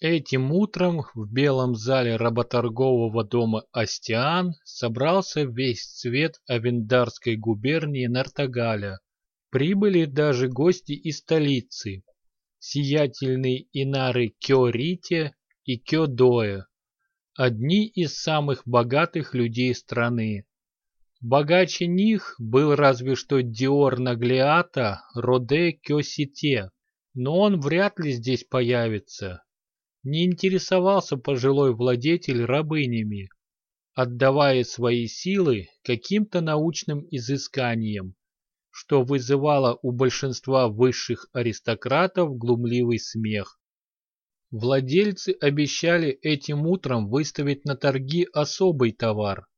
Этим утром в белом зале работоргового дома «Астиан» собрался весь цвет Авендарской губернии Нартагаля. Прибыли даже гости из столицы, сиятельные инары Кёрите и Кёдоя, одни из самых богатых людей страны. Богаче них был разве что Диор Наглиата Роде Кёсите, но он вряд ли здесь появится не интересовался пожилой владетель рабынями, отдавая свои силы каким-то научным изысканиям, что вызывало у большинства высших аристократов глумливый смех. Владельцы обещали этим утром выставить на торги особый товар.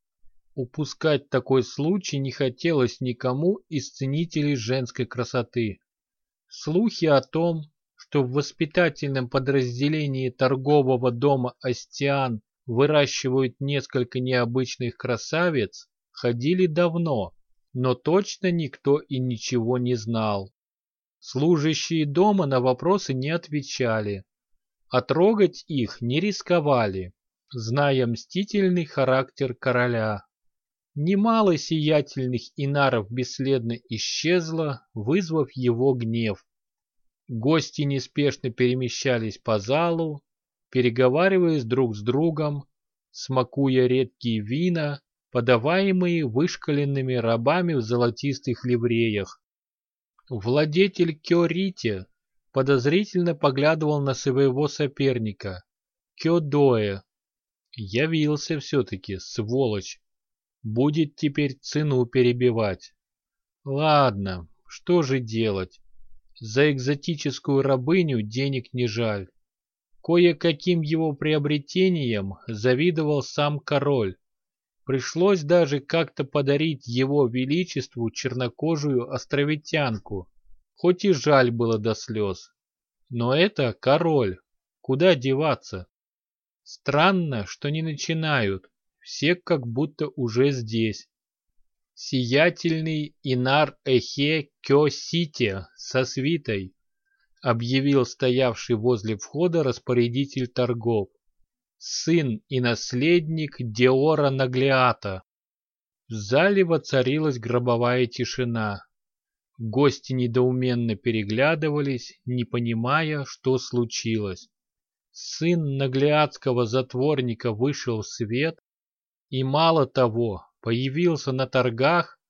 Упускать такой случай не хотелось никому из ценителей женской красоты. Слухи о том, что в воспитательном подразделении торгового дома «Астиан» выращивают несколько необычных красавиц, ходили давно, но точно никто и ничего не знал. Служащие дома на вопросы не отвечали, а трогать их не рисковали, зная мстительный характер короля. Немало сиятельных инаров бесследно исчезло, вызвав его гнев. Гости неспешно перемещались по залу, переговариваясь друг с другом, смакуя редкие вина, подаваемые вышкаленными рабами в золотистых ливреях. Владетель Кёрите подозрительно поглядывал на своего соперника, Кёдоэ. Явился все-таки, сволочь. Будет теперь цену перебивать. Ладно, что же делать? За экзотическую рабыню денег не жаль. Кое-каким его приобретением завидовал сам король. Пришлось даже как-то подарить его величеству чернокожую островитянку, хоть и жаль было до слез. Но это король, куда деваться? Странно, что не начинают, все как будто уже здесь сиятельный Инар Эхе Кё-Сите со свитой, объявил стоявший возле входа распорядитель торгов, сын и наследник Диора Наглиата. В зале воцарилась гробовая тишина. Гости недоуменно переглядывались, не понимая, что случилось. Сын наглиатского затворника вышел в свет, и мало того, появился на торгах,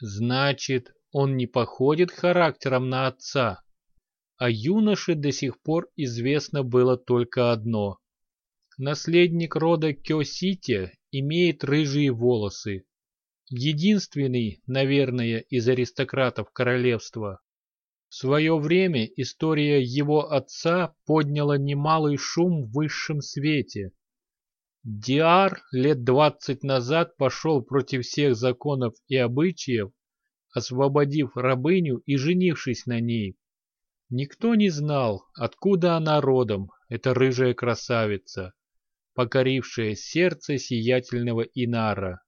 значит, он не походит характером на отца. А юноше до сих пор известно было только одно. Наследник рода Кёсити имеет рыжие волосы. Единственный, наверное, из аристократов королевства. В свое время история его отца подняла немалый шум в высшем свете. Диар лет двадцать назад пошел против всех законов и обычаев, освободив рабыню и женившись на ней. Никто не знал, откуда она родом, эта рыжая красавица, покорившая сердце сиятельного Инара.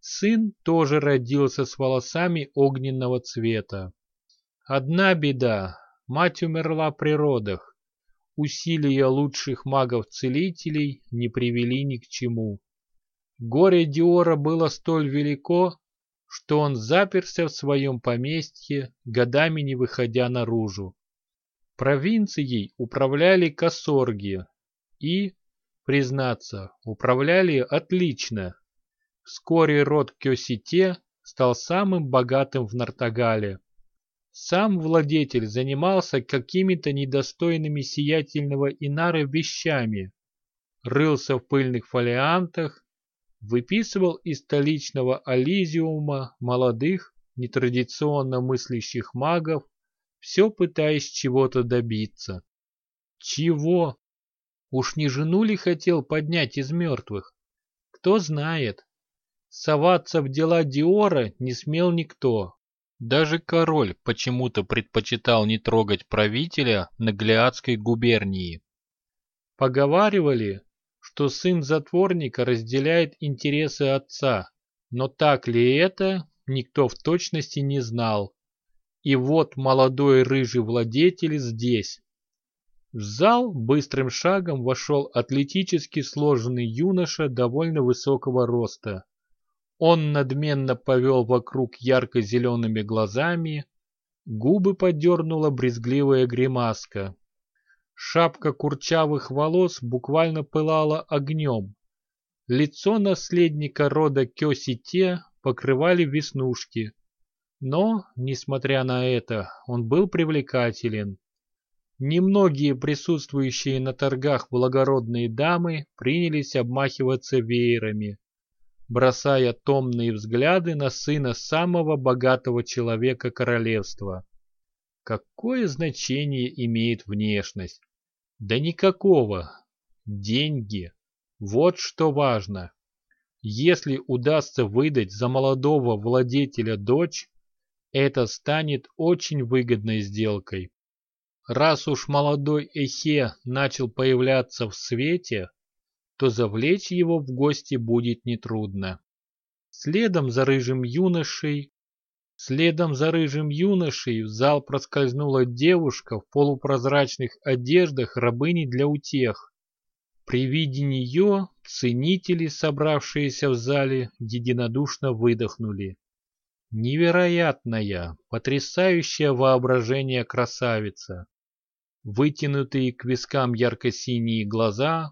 Сын тоже родился с волосами огненного цвета. Одна беда, мать умерла при родах, усилия лучших магов-целителей не привели ни к чему. Горе Диора было столь велико, что он заперся в своем поместье, годами не выходя наружу. Провинцией управляли косорги и, признаться, управляли отлично. Вскоре род Кёсите стал самым богатым в Нартагале. Сам владетель занимался какими-то недостойными сиятельного Инара вещами, рылся в пыльных фолиантах, выписывал из столичного Ализиума молодых, нетрадиционно мыслящих магов, все пытаясь чего-то добиться. Чего? Уж не жену ли хотел поднять из мертвых? Кто знает. Соваться в дела Диора не смел никто. Даже король почему-то предпочитал не трогать правителя Наглиадской губернии. Поговаривали, что сын затворника разделяет интересы отца, но так ли это, никто в точности не знал. И вот молодой рыжий владетель здесь. В зал быстрым шагом вошел атлетически сложенный юноша довольно высокого роста. Он надменно повел вокруг ярко-зелеными глазами, губы подернула брезгливая гримаска. Шапка курчавых волос буквально пылала огнем. Лицо наследника рода Кёсите покрывали веснушки. Но, несмотря на это, он был привлекателен. Немногие присутствующие на торгах благородные дамы принялись обмахиваться веерами, бросая томные взгляды на сына самого богатого человека королевства. Какое значение имеет внешность? Да никакого. Деньги. Вот что важно. Если удастся выдать за молодого владетеля дочь, это станет очень выгодной сделкой. Раз уж молодой Эхе начал появляться в свете, то завлечь его в гости будет нетрудно. Следом за рыжим юношей, следом за рыжим юношей в зал проскользнула девушка в полупрозрачных одеждах рабыни для утех. При виде нее ценители, собравшиеся в зале, единодушно выдохнули. Невероятная, потрясающая воображение красавица вытянутые к вискам ярко-синие глаза,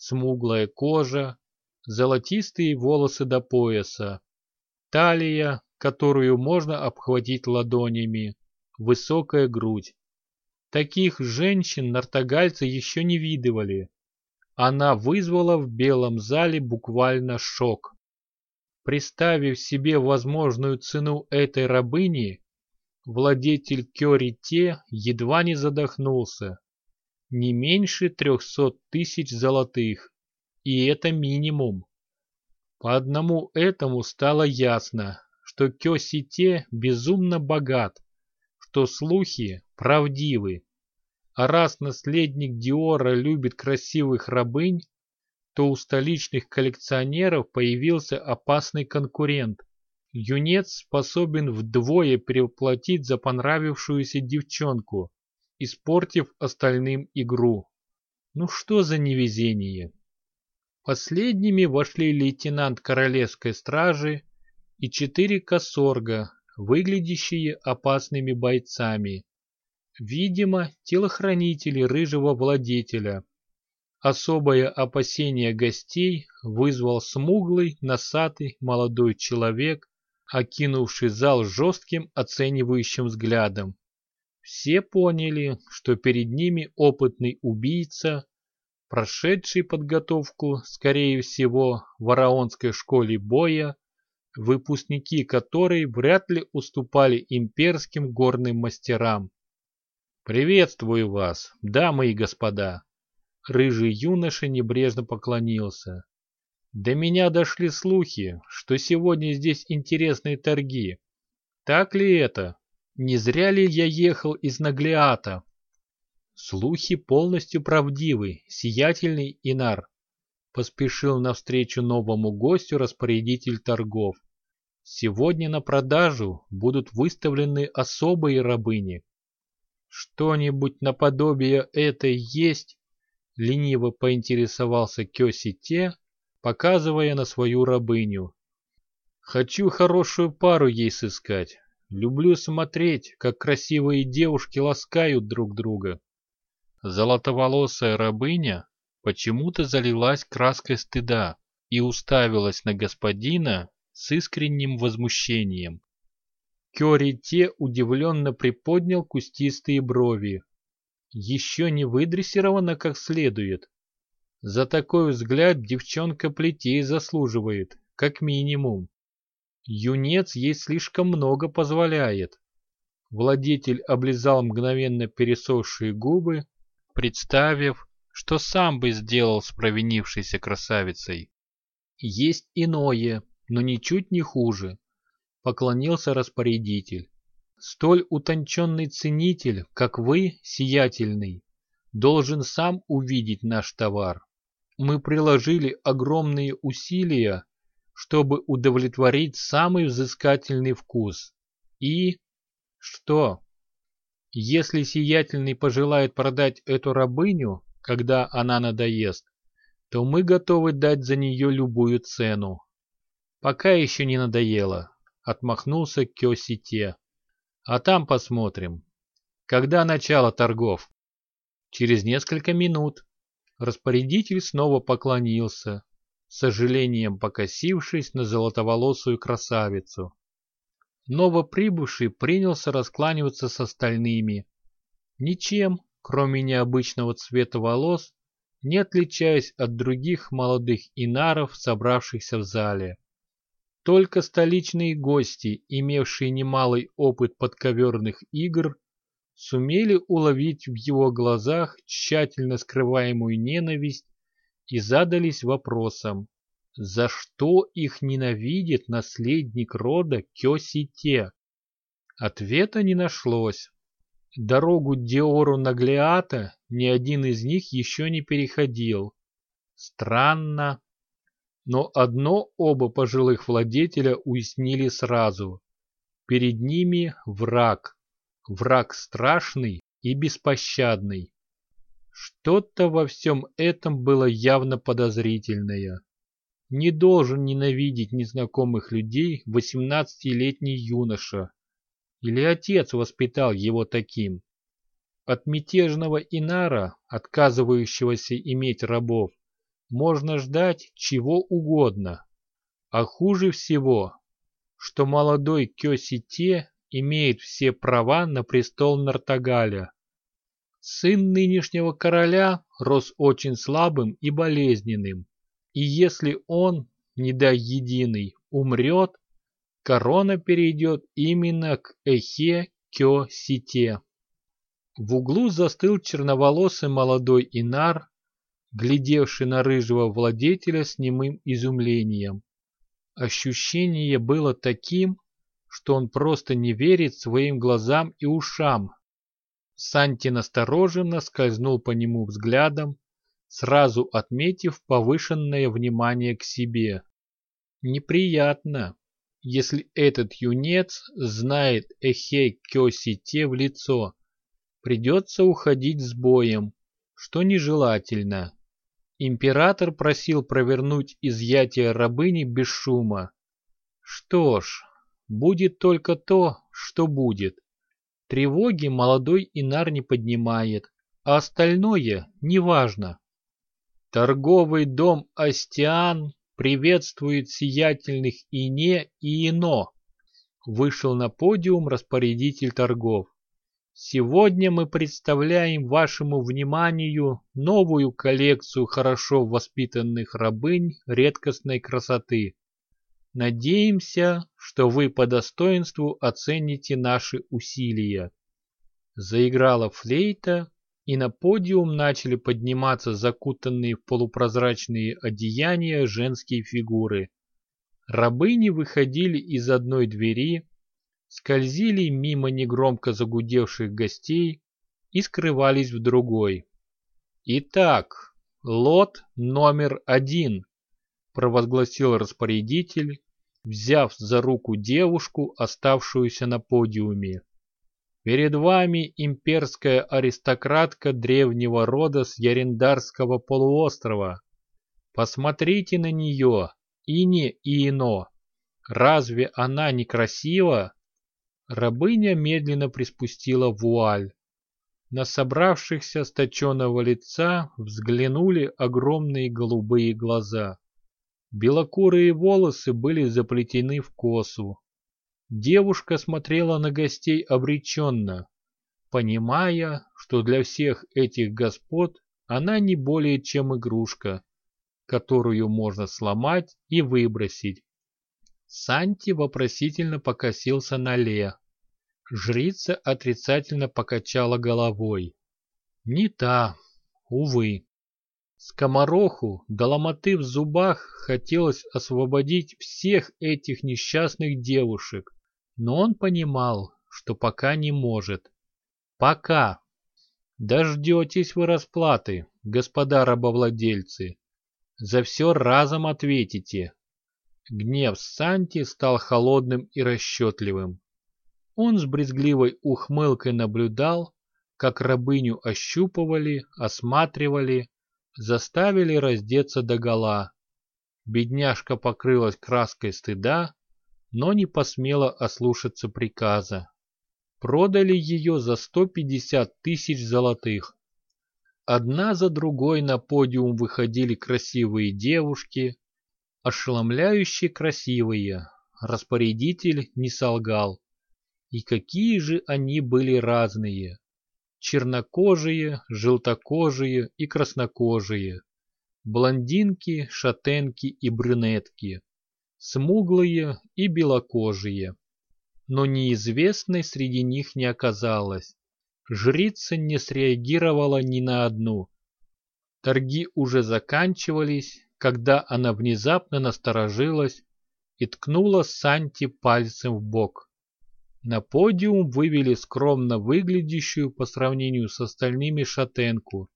смуглая кожа, золотистые волосы до пояса, талия, которую можно обхватить ладонями, высокая грудь. Таких женщин нартогальцы еще не видывали. Она вызвала в белом зале буквально шок. Представив себе возможную цену этой рабыни, Владетель Кёрите едва не задохнулся. Не меньше трехсот тысяч золотых. И это минимум. По одному этому стало ясно, что Кёсите безумно богат, что слухи правдивы. А раз наследник Диора любит красивых рабынь, то у столичных коллекционеров появился опасный конкурент. Юнец способен вдвое переплатить за понравившуюся девчонку, испортив остальным игру. Ну что за невезение? Последними вошли лейтенант королевской стражи и четыре косорга, выглядящие опасными бойцами. Видимо, телохранители рыжего владетеля. Особое опасение гостей вызвал смуглый, носатый молодой человек окинувший зал жестким оценивающим взглядом. Все поняли, что перед ними опытный убийца, прошедший подготовку, скорее всего, в Вараонской школе боя, выпускники которой вряд ли уступали имперским горным мастерам. «Приветствую вас, дамы и господа!» Рыжий юноша небрежно поклонился. До меня дошли слухи, что сегодня здесь интересные торги. Так ли это? Не зря ли я ехал из Наглиата? Слухи полностью правдивы, сиятельный Инар. Поспешил навстречу новому гостю распорядитель торгов. Сегодня на продажу будут выставлены особые рабыни. Что-нибудь наподобие этой есть? Лениво поинтересовался Кёси те, показывая на свою рабыню. Хочу хорошую пару ей сыскать. Люблю смотреть, как красивые девушки ласкают друг друга. Золотоволосая рабыня почему-то залилась краской стыда и уставилась на господина с искренним возмущением. Кёрите удивленно приподнял кустистые брови. Еще не выдрессирована как следует. За такой взгляд девчонка плетей заслуживает, как минимум. Юнец ей слишком много позволяет. Владетель облизал мгновенно пересохшие губы, представив, что сам бы сделал с провинившейся красавицей. Есть иное, но ничуть не хуже, поклонился распорядитель. Столь утонченный ценитель, как вы, сиятельный, должен сам увидеть наш товар мы приложили огромные усилия, чтобы удовлетворить самый взыскательный вкус. И... что? Если сиятельный пожелает продать эту рабыню, когда она надоест, то мы готовы дать за нее любую цену. Пока еще не надоело, отмахнулся Кёсите. А там посмотрим. Когда начало торгов? Через несколько минут. Распорядитель снова поклонился, с сожалением покосившись на золотоволосую красавицу. Новоприбывший принялся раскланиваться с остальными. Ничем, кроме необычного цвета волос, не отличаясь от других молодых инаров, собравшихся в зале. Только столичные гости, имевшие немалый опыт подковерных игр, сумели уловить в его глазах тщательно скрываемую ненависть и задались вопросом, за что их ненавидит наследник рода Кёсите? Ответа не нашлось. Дорогу Диору Наглеата ни один из них еще не переходил. Странно. Но одно оба пожилых владетеля уяснили сразу. Перед ними враг. Враг страшный и беспощадный. Что-то во всем этом было явно подозрительное. Не должен ненавидеть незнакомых людей восемнадцатилетний юноша. Или отец воспитал его таким. От мятежного Инара, отказывающегося иметь рабов, можно ждать чего угодно. А хуже всего, что молодой Кёсите имеет все права на престол Нартагаля. Сын нынешнего короля рос очень слабым и болезненным, и если он, не дай единый, умрет, корона перейдет именно к Эхе Кё Сите. В углу застыл черноволосый молодой Инар, глядевший на рыжего владетеля с немым изумлением. Ощущение было таким, что он просто не верит своим глазам и ушам. Санти настороженно скользнул по нему взглядом, сразу отметив повышенное внимание к себе. Неприятно, если этот юнец знает Эхей Кёсите в лицо. Придется уходить с боем, что нежелательно. Император просил провернуть изъятие рабыни без шума. Что ж, будет только то, что будет. Тревоги молодой Инар не поднимает, а остальное неважно. Торговый дом Астиан приветствует сиятельных Ине и Ино. Вышел на подиум распорядитель торгов. Сегодня мы представляем вашему вниманию новую коллекцию хорошо воспитанных рабынь редкостной красоты. Надеемся, что вы по достоинству оцените наши усилия. Заиграла флейта, и на подиум начали подниматься закутанные в полупрозрачные одеяния женские фигуры. Рабыни выходили из одной двери, скользили мимо негромко загудевших гостей и скрывались в другой. «Итак, лот номер один», — провозгласил распорядитель, взяв за руку девушку, оставшуюся на подиуме. «Перед вами имперская аристократка древнего рода с Ярендарского полуострова. Посмотрите на нее, Ине и Ино. Разве она не красива?» Рабыня медленно приспустила вуаль. На собравшихся с точенного лица взглянули огромные голубые глаза. Белокурые волосы были заплетены в косу. Девушка смотрела на гостей обреченно, понимая, что для всех этих господ она не более чем игрушка, которую можно сломать и выбросить. Санти вопросительно покосился на Ле. Жрица отрицательно покачала головой. Не та, увы. Скомороху до в зубах хотелось освободить всех этих несчастных девушек, но он понимал, что пока не может. Пока. Дождетесь вы расплаты, господа рабовладельцы. За все разом ответите. Гнев Санти стал холодным и расчетливым. Он с брезгливой ухмылкой наблюдал, как рабыню ощупывали, осматривали, заставили раздеться догола. Бедняжка покрылась краской стыда, но не посмела ослушаться приказа. Продали ее за 150 тысяч золотых. Одна за другой на подиум выходили красивые девушки, ошеломляюще красивые. Распорядитель не солгал. И какие же они были разные. Чернокожие, желтокожие и краснокожие. Блондинки, шатенки и брюнетки. Смуглые и белокожие но неизвестной среди них не оказалось. Жрица не среагировала ни на одну. Торги уже заканчивались, когда она внезапно насторожилась и ткнула Санти пальцем в бок. На подиум вывели скромно выглядящую по сравнению с остальными шатенку.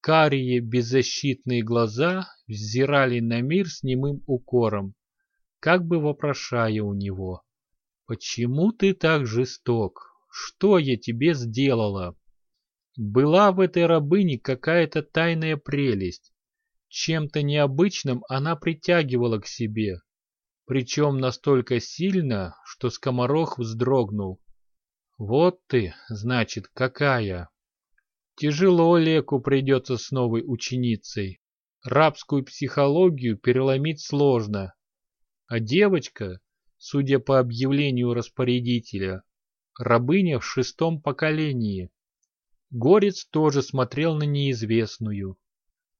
Карие беззащитные глаза взирали на мир с немым укором, как бы вопрошая у него. «Почему ты так жесток? Что я тебе сделала?» Была в этой рабыне какая-то тайная прелесть. Чем-то необычным она притягивала к себе, причем настолько сильно, что скоморох вздрогнул. «Вот ты, значит, какая!» Тяжело Леку придется с новой ученицей. Рабскую психологию переломить сложно. А девочка, судя по объявлению распорядителя, рабыня в шестом поколении. Горец тоже смотрел на неизвестную.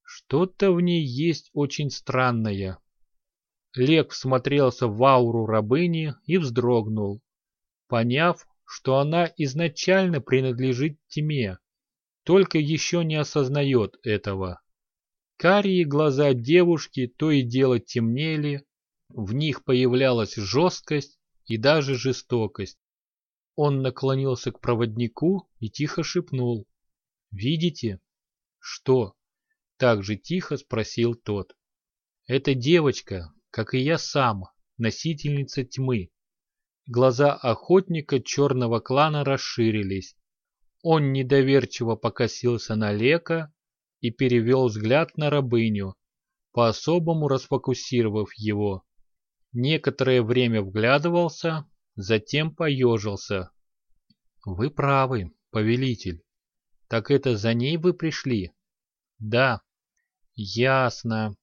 Что-то в ней есть очень странное. Лек всмотрелся в ауру рабыни и вздрогнул, поняв, что она изначально принадлежит тьме, только еще не осознает этого. Карие глаза девушки то и дело темнели, в них появлялась жесткость и даже жестокость. Он наклонился к проводнику и тихо шепнул. «Видите?» «Что?» Так же тихо спросил тот. «Это девочка, как и я сам, носительница тьмы». Глаза охотника черного клана расширились. Он недоверчиво покосился на Лека и перевел взгляд на рабыню, по-особому расфокусировав его некоторое время вглядывался, затем поежился. «Вы правы, повелитель. Так это за ней вы пришли?» «Да». «Ясно.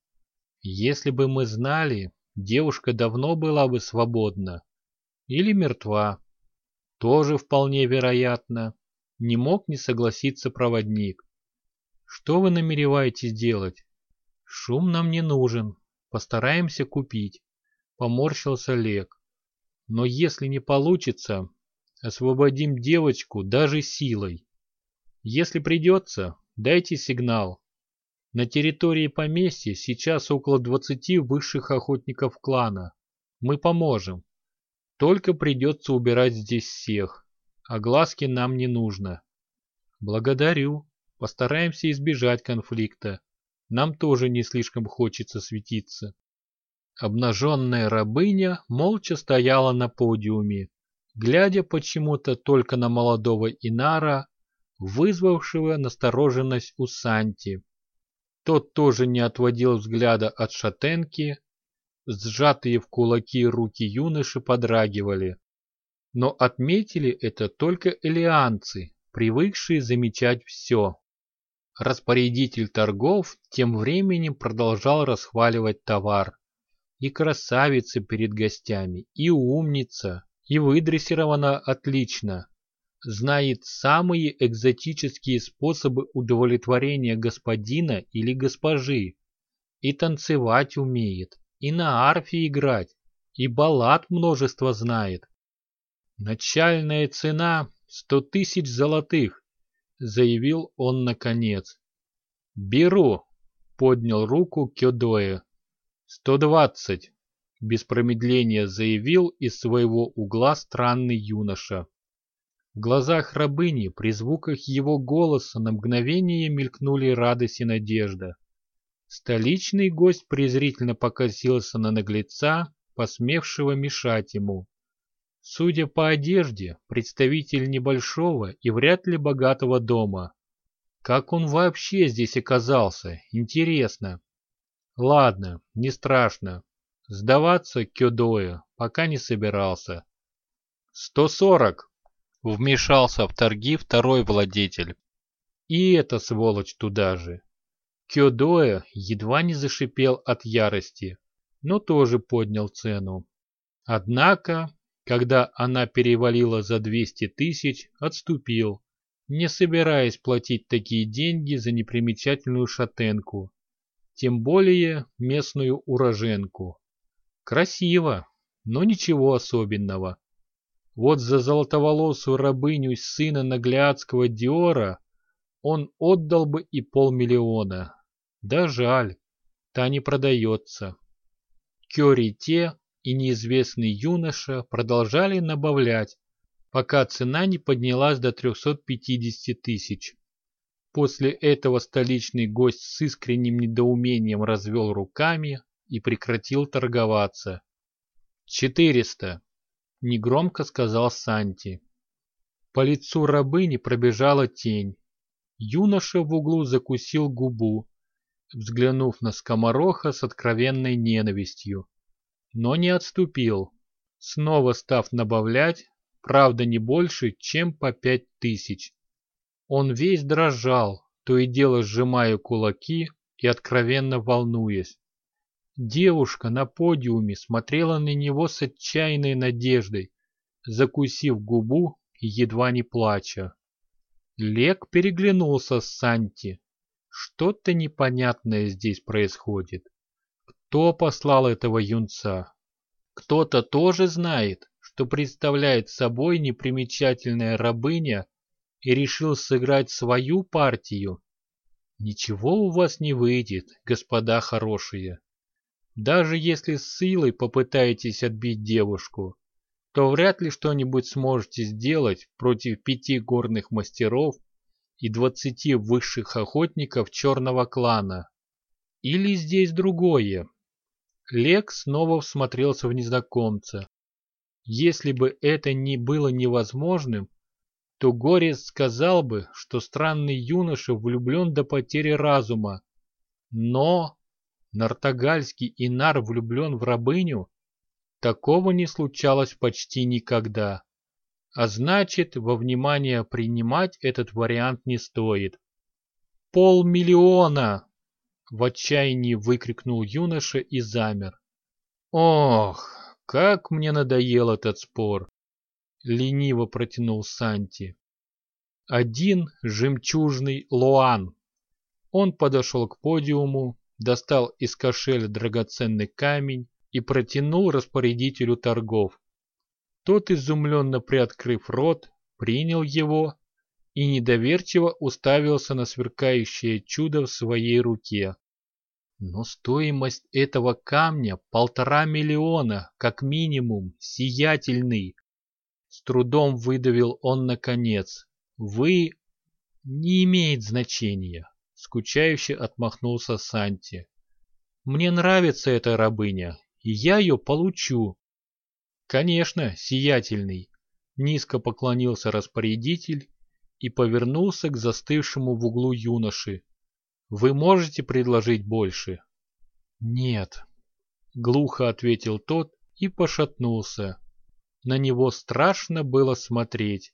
Если бы мы знали, девушка давно была бы свободна. Или мертва. Тоже вполне вероятно. Не мог не согласиться проводник. Что вы намереваетесь делать? Шум нам не нужен. Постараемся купить. Поморщился Лек. Но если не получится, освободим девочку даже силой. Если придется, дайте сигнал. На территории поместья сейчас около 20 высших охотников клана. Мы поможем. Только придется убирать здесь всех. А глазки нам не нужно. Благодарю. Постараемся избежать конфликта. Нам тоже не слишком хочется светиться. Обнаженная рабыня молча стояла на подиуме, глядя почему-то только на молодого Инара, вызвавшего настороженность у Санти. Тот тоже не отводил взгляда от шатенки, сжатые в кулаки руки юноши подрагивали. Но отметили это только элианцы, привыкшие замечать все. Распорядитель торгов тем временем продолжал расхваливать товар и красавица перед гостями, и умница, и выдрессирована отлично. Знает самые экзотические способы удовлетворения господина или госпожи. И танцевать умеет, и на арфе играть, и баллад множество знает. Начальная цена — сто тысяч золотых, заявил он наконец. Беру, поднял руку Кёдоэ. «Сто двадцать!» — без промедления заявил из своего угла странный юноша. В глазах рабыни при звуках его голоса на мгновение мелькнули радость и надежда. Столичный гость презрительно покосился на наглеца, посмевшего мешать ему. Судя по одежде, представитель небольшого и вряд ли богатого дома. Как он вообще здесь оказался, интересно. Ладно, не страшно. Сдаваться Кёдоя пока не собирался. «Сто сорок!» — вмешался в торги второй владетель. И эта сволочь туда же. Кёдоя едва не зашипел от ярости, но тоже поднял цену. Однако когда она перевалила за 200 тысяч, отступил, не собираясь платить такие деньги за непримечательную шатенку, тем более местную уроженку. Красиво, но ничего особенного. Вот за золотоволосую рабыню сына наглядского Диора он отдал бы и полмиллиона. Да жаль, та не продается. Кёрите и неизвестный юноша продолжали набавлять, пока цена не поднялась до 350 тысяч. После этого столичный гость с искренним недоумением развел руками и прекратил торговаться. «Четыреста!» — негромко сказал Санти. По лицу рабыни пробежала тень. Юноша в углу закусил губу, взглянув на скомороха с откровенной ненавистью но не отступил, снова став набавлять, правда не больше, чем по пять тысяч. Он весь дрожал, то и дело сжимая кулаки и откровенно волнуясь. Девушка на подиуме смотрела на него с отчаянной надеждой, закусив губу и едва не плача. Лек переглянулся с Санти. Что-то непонятное здесь происходит. Кто послал этого юнца? Кто-то тоже знает, что представляет собой непримечательная рабыня и решил сыграть свою партию. Ничего у вас не выйдет, господа хорошие. Даже если с силой попытаетесь отбить девушку, то вряд ли что-нибудь сможете сделать против пяти горных мастеров и двадцати высших охотников черного клана. Или здесь другое. Лек снова всмотрелся в незнакомца. Если бы это не было невозможным, то Горец сказал бы, что странный юноша влюблен до потери разума. Но Нартогальский Инар влюблен в рабыню? Такого не случалось почти никогда. А значит, во внимание принимать этот вариант не стоит. «Полмиллиона!» В отчаянии выкрикнул юноша и замер. «Ох, как мне надоел этот спор!» Лениво протянул Санти. Один жемчужный Луан. Он подошел к подиуму, достал из кошеля драгоценный камень и протянул распорядителю торгов. Тот, изумленно приоткрыв рот, принял его и недоверчиво уставился на сверкающее чудо в своей руке. Но стоимость этого камня полтора миллиона, как минимум, сиятельный. С трудом выдавил он наконец. Вы... Не имеет значения, скучающе отмахнулся Санти. Мне нравится эта рабыня, и я ее получу. Конечно, сиятельный. Низко поклонился распорядитель и повернулся к застывшему в углу юноше. «Вы можете предложить больше?» «Нет», — глухо ответил тот и пошатнулся. На него страшно было смотреть.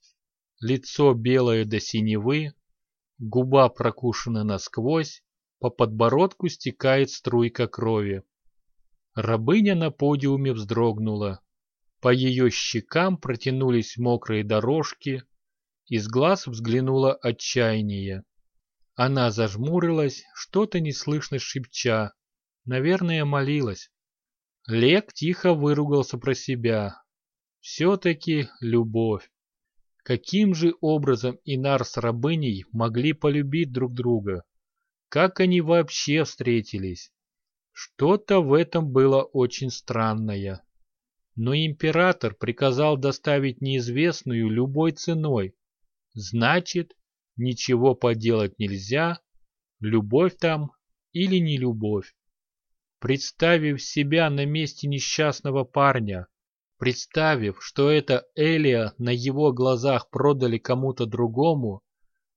Лицо белое до синевы, губа прокушена насквозь, по подбородку стекает струйка крови. Рабыня на подиуме вздрогнула. По ее щекам протянулись мокрые дорожки, из глаз взглянуло отчаяние. Она зажмурилась, что-то неслышно шепча. Наверное, молилась. Лек тихо выругался про себя. Все-таки любовь. Каким же образом Инар с рабыней могли полюбить друг друга? Как они вообще встретились? Что-то в этом было очень странное. Но император приказал доставить неизвестную любой ценой, Значит, ничего поделать нельзя, любовь там или не любовь. Представив себя на месте несчастного парня, Представив, что это Элия на его глазах продали кому-то другому,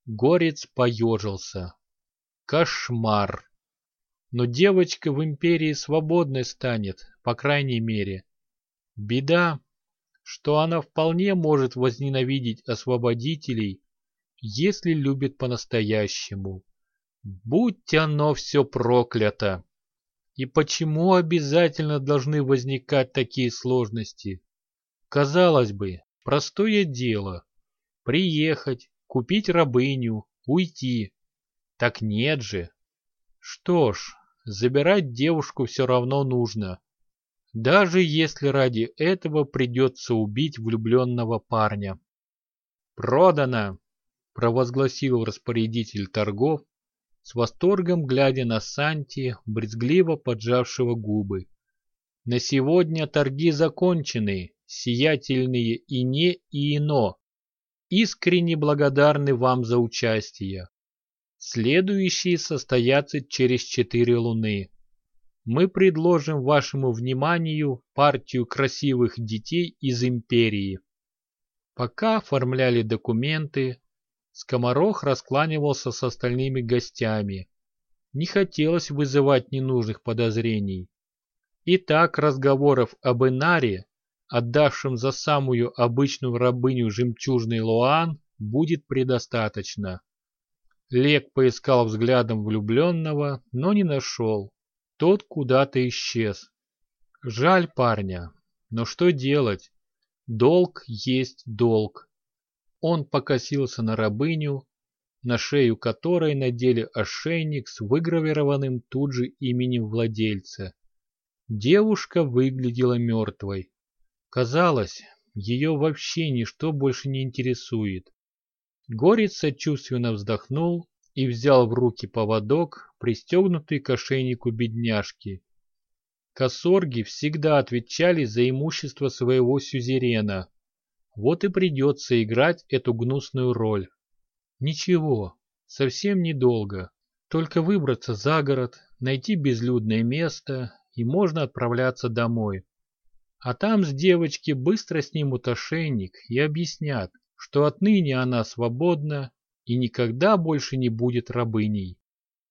Горец поежился. Кошмар! Но девочка в империи свободной станет, по крайней мере. Беда, что она вполне может возненавидеть освободителей, если любит по-настоящему. Будь оно все проклято! И почему обязательно должны возникать такие сложности? Казалось бы, простое дело. Приехать, купить рабыню, уйти. Так нет же. Что ж, забирать девушку все равно нужно. Даже если ради этого придется убить влюбленного парня. «Продано!» – провозгласил распорядитель торгов, с восторгом глядя на Санти, брезгливо поджавшего губы. «На сегодня торги закончены, сиятельные и не и ино. Искренне благодарны вам за участие. Следующие состоятся через четыре луны. Мы предложим вашему вниманию партию красивых детей из империи. Пока оформляли документы, Скоморох раскланивался с остальными гостями. Не хотелось вызывать ненужных подозрений. И так разговоров об Инаре, отдавшем за самую обычную рабыню жемчужный Луан, будет предостаточно. Лек поискал взглядом влюбленного, но не нашел. Тот куда-то исчез. Жаль парня, но что делать? Долг есть долг. Он покосился на рабыню, на шею которой надели ошейник с выгравированным тут же именем владельца. Девушка выглядела мертвой. Казалось, ее вообще ничто больше не интересует. Горец сочувственно вздохнул и взял в руки поводок, пристегнутый к ошейнику бедняжки. Косорги всегда отвечали за имущество своего сюзерена. Вот и придется играть эту гнусную роль. Ничего, совсем недолго. Только выбраться за город, найти безлюдное место, и можно отправляться домой. А там с девочки быстро снимут ошейник и объяснят, что отныне она свободна и никогда больше не будет рабыней.